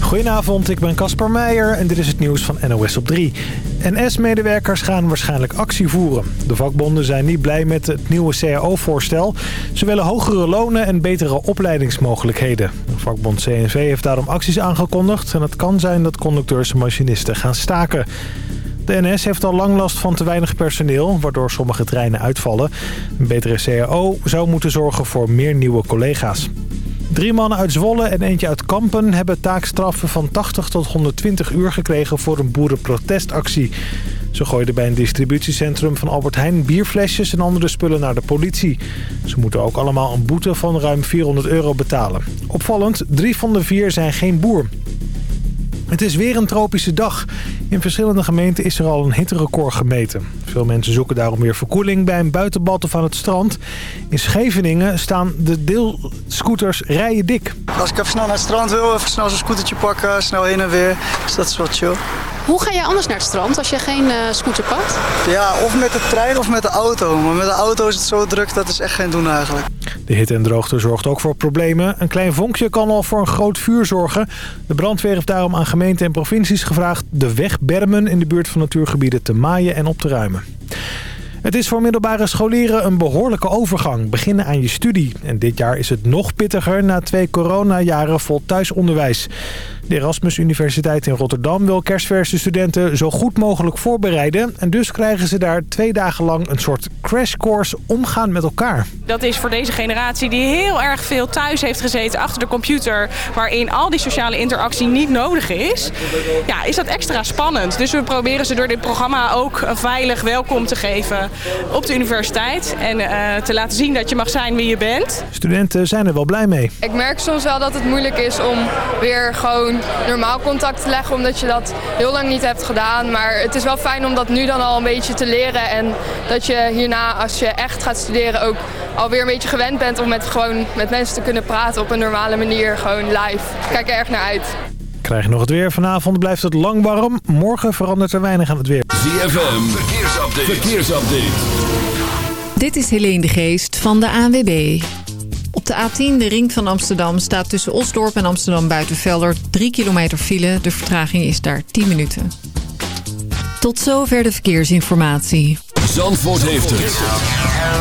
Goedenavond, ik ben Casper Meijer en dit is het nieuws van NOS op 3. NS-medewerkers gaan waarschijnlijk actie voeren. De vakbonden zijn niet blij met het nieuwe CAO-voorstel. Ze willen hogere lonen en betere opleidingsmogelijkheden. De vakbond CNV heeft daarom acties aangekondigd... en het kan zijn dat conducteurs en machinisten gaan staken. De NS heeft al lang last van te weinig personeel, waardoor sommige treinen uitvallen. Een betere CAO zou moeten zorgen voor meer nieuwe collega's. Drie mannen uit Zwolle en eentje uit Kampen hebben taakstraffen van 80 tot 120 uur gekregen voor een boerenprotestactie. Ze gooiden bij een distributiecentrum van Albert Heijn bierflesjes en andere spullen naar de politie. Ze moeten ook allemaal een boete van ruim 400 euro betalen. Opvallend, drie van de vier zijn geen boer. Het is weer een tropische dag. In verschillende gemeenten is er al een hitterecord gemeten. Veel mensen zoeken daarom weer verkoeling bij een buitenbad of aan het strand. In Scheveningen staan de deelscooters rijen dik. Als ik even snel naar het strand wil, even snel zo'n scootertje pakken, snel heen en weer. Dus dat is chill. Hoe ga jij anders naar het strand als je geen uh, scooter pakt? Ja, of met de trein of met de auto. Maar met de auto is het zo druk, dat is echt geen doen eigenlijk. De hitte en droogte zorgt ook voor problemen. Een klein vonkje kan al voor een groot vuur zorgen. De brandweer heeft daarom aan gemeenten en provincies gevraagd... de wegbermen in de buurt van natuurgebieden te maaien en op te ruimen. Het is voor middelbare scholieren een behoorlijke overgang. Beginnen aan je studie. En dit jaar is het nog pittiger na twee coronajaren vol thuisonderwijs. De Erasmus Universiteit in Rotterdam wil kerstverse studenten zo goed mogelijk voorbereiden. En dus krijgen ze daar twee dagen lang een soort crashcourse omgaan met elkaar. Dat is voor deze generatie die heel erg veel thuis heeft gezeten achter de computer... waarin al die sociale interactie niet nodig is, ja, is dat extra spannend. Dus we proberen ze door dit programma ook een veilig welkom te geven op de universiteit. En uh, te laten zien dat je mag zijn wie je bent. Studenten zijn er wel blij mee. Ik merk soms wel dat het moeilijk is om weer gewoon normaal contact te leggen. Omdat je dat heel lang niet hebt gedaan. Maar het is wel fijn om dat nu dan al een beetje te leren. En dat je hierna als je echt gaat studeren ook alweer een beetje gewend bent om met, gewoon met mensen te kunnen praten op een normale manier. Gewoon live. Ik kijk er erg naar uit. Krijg je nog het weer. Vanavond blijft het lang warm. Morgen verandert er weinig aan het weer. ZFM, verkeersupdate. verkeersupdate. Dit is Helene de Geest van de ANWB. De A10, de ring van Amsterdam, staat tussen Osdorp en Amsterdam Buitenvelder 3 kilometer file. De vertraging is daar 10 minuten. Tot zover de verkeersinformatie. Zandvoort heeft het.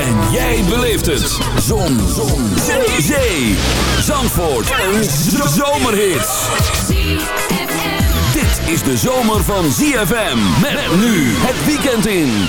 En jij beleeft het. Zon. Zon. Zee. Zandvoort. Een zomerhit. Dit is de zomer van ZFM. Met nu het weekend in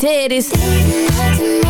Teres. is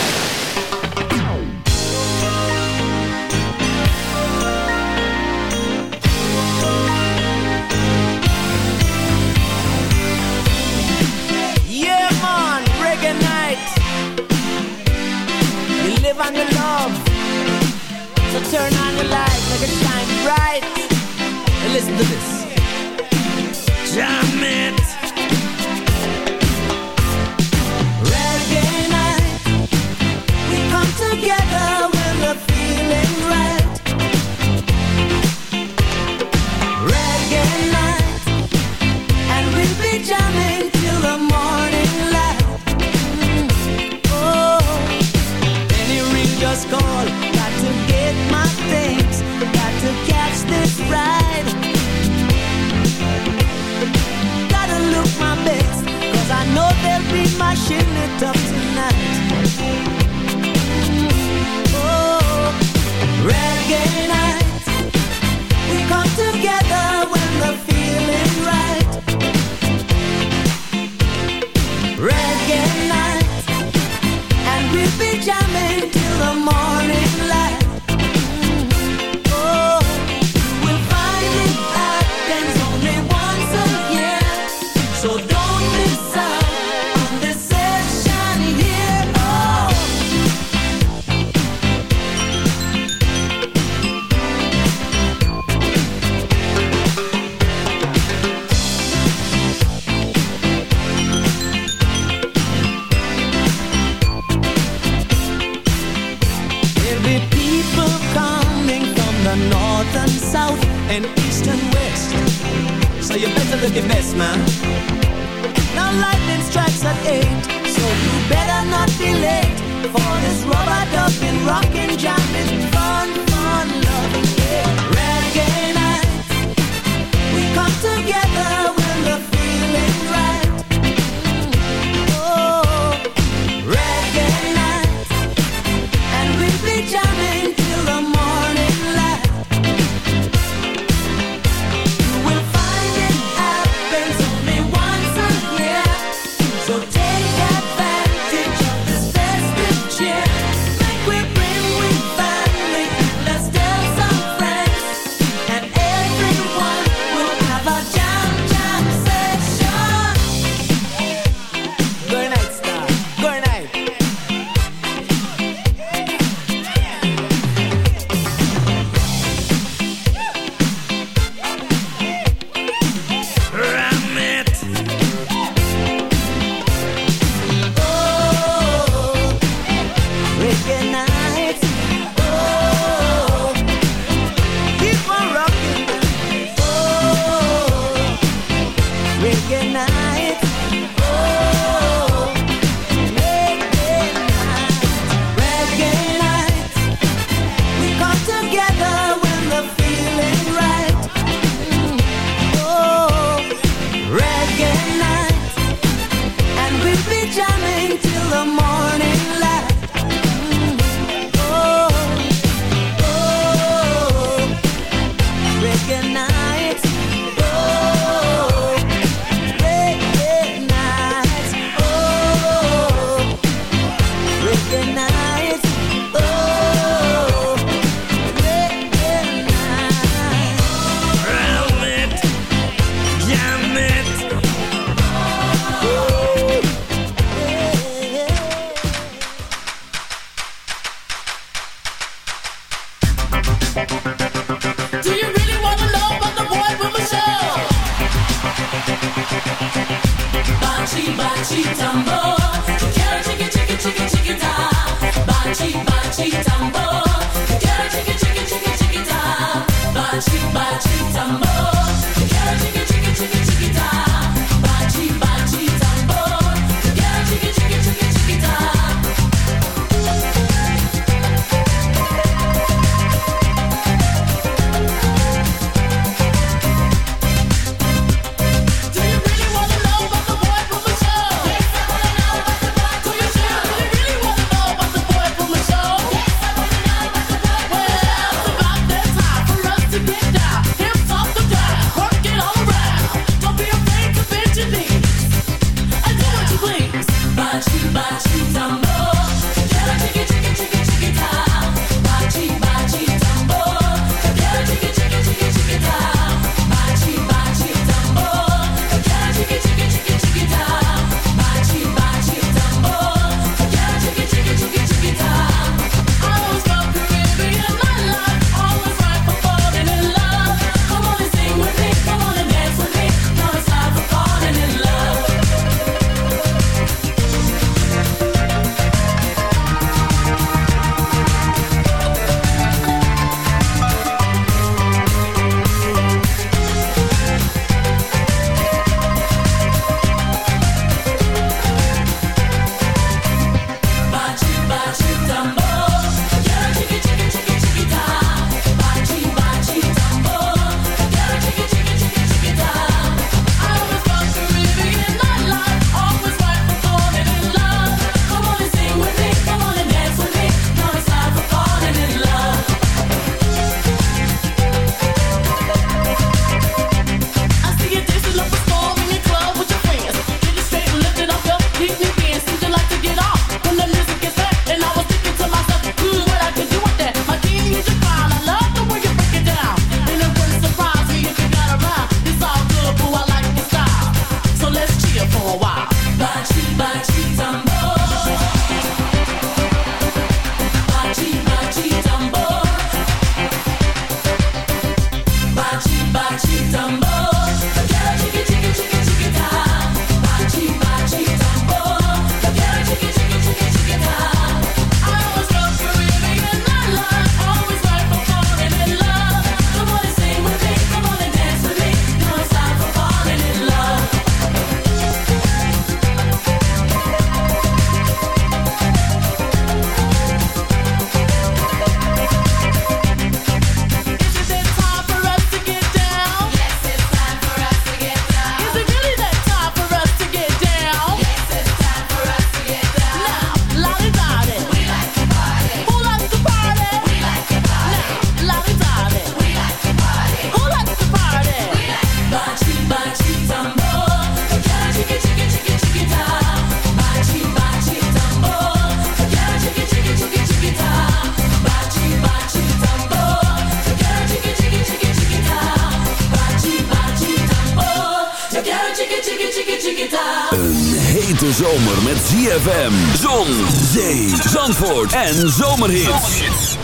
ZFM, Zon, Zee, Zandvoort en Zomerhits.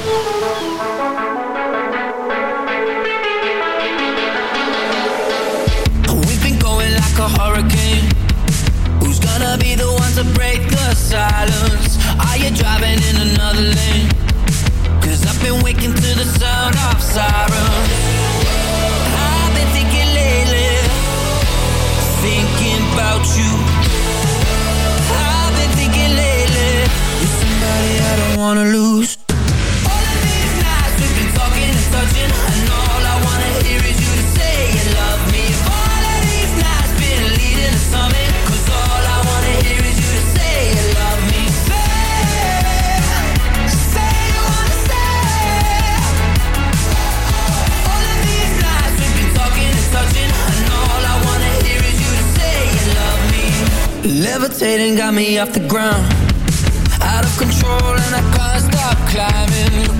We've been going like a hurricane. Who's gonna be the one to break the silence? Are you driving in another lane? Cause I've been waking to the sound of sirens. I've been thinking lately, thinking about you wanna lose All of these nights we've been talking and touching And all I wanna hear is you to say you love me All of these nights been leading to all I wanna hear is you to say you love me Say, say you wanna say. All of these nights we've been talking and touching, and all I wanna hear is you to say All in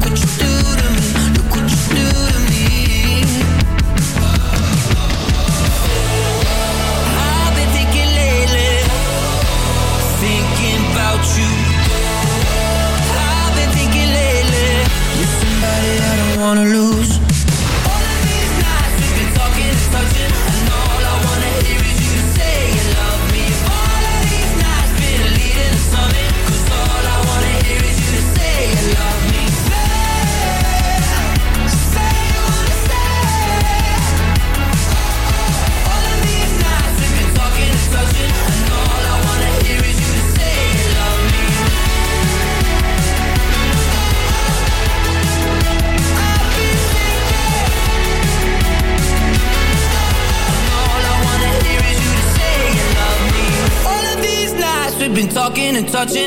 터진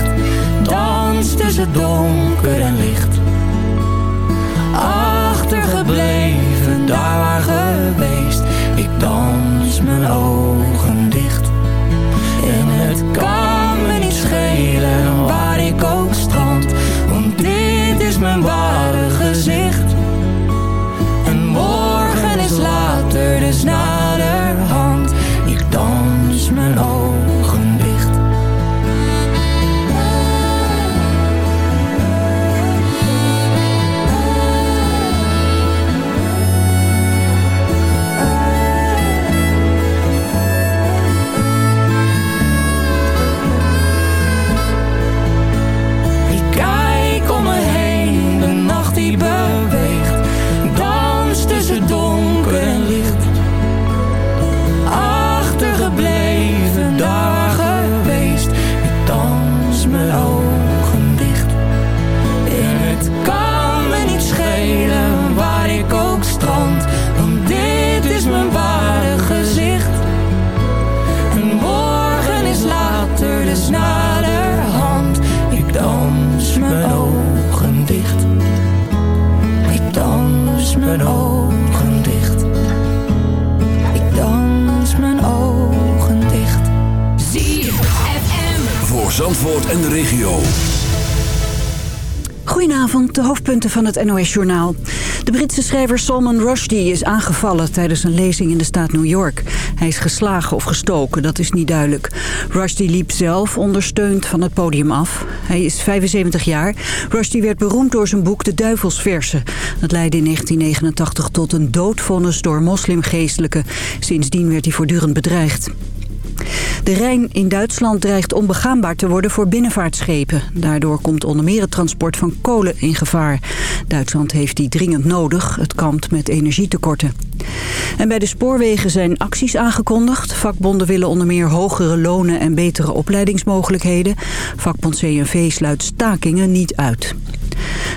dans tussen donker en licht. Achtergebleven, daar waar geweest, ik dans mijn ogen dicht. En het kan me niet schelen waar ik ook strand, want dit is mijn ware gezicht. En morgen is later, dus naderhand. Ik dans mijn ogen de hoofdpunten van het NOS-journaal. De Britse schrijver Salman Rushdie is aangevallen tijdens een lezing in de staat New York. Hij is geslagen of gestoken, dat is niet duidelijk. Rushdie liep zelf ondersteund van het podium af. Hij is 75 jaar. Rushdie werd beroemd door zijn boek De Duivelsversen. Dat leidde in 1989 tot een doodvonnis door moslimgeestelijken. Sindsdien werd hij voortdurend bedreigd. De Rijn in Duitsland dreigt onbegaanbaar te worden voor binnenvaartschepen. Daardoor komt onder meer het transport van kolen in gevaar. Duitsland heeft die dringend nodig. Het kampt met energietekorten. En bij de spoorwegen zijn acties aangekondigd. Vakbonden willen onder meer hogere lonen en betere opleidingsmogelijkheden. Vakbond CNV sluit stakingen niet uit.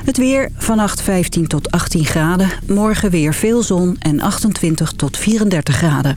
Het weer vannacht 15 tot 18 graden. Morgen weer veel zon en 28 tot 34 graden.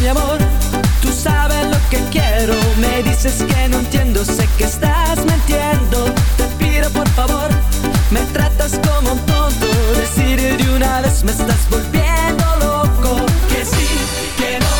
mi amor, tú sabes lo que quiero. Me dices que no entiendo, sé que estás mintiendo. Te pido por favor, me tratas como un tonto. Decir de una vez me estás volviendo loco. Que sí, que no.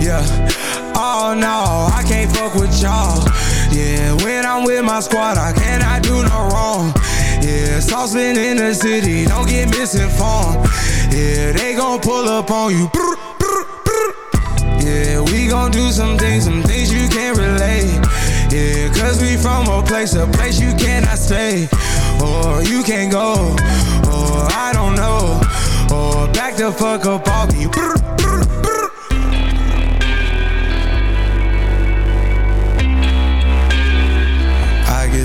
Yeah. Oh no, I can't fuck with y'all. Yeah, when I'm with my squad, I cannot do no wrong. Yeah, saucepan in the city, don't get misinformed. Yeah, they gon' pull up on you. Yeah, we gon' do some things, some things you can't relate. Yeah, cause we from a place, a place you cannot stay. Or you can't go, or I don't know. Or back the fuck up off me.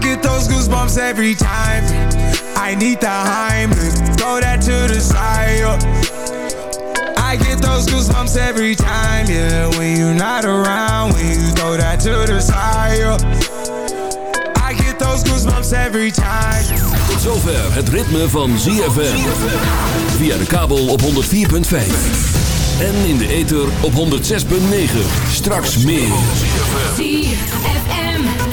Get those goosebumps every time. I need the Heimlich. Throw that to the side, yeah. I get those goosebumps every time, yeah. When you're not around, when you throw that to the side, yeah. I get those goosebumps every time. Tot zover het ritme van ZFM. Via de kabel op 104.5. En in de ether op 106.9. Straks meer. ZFM.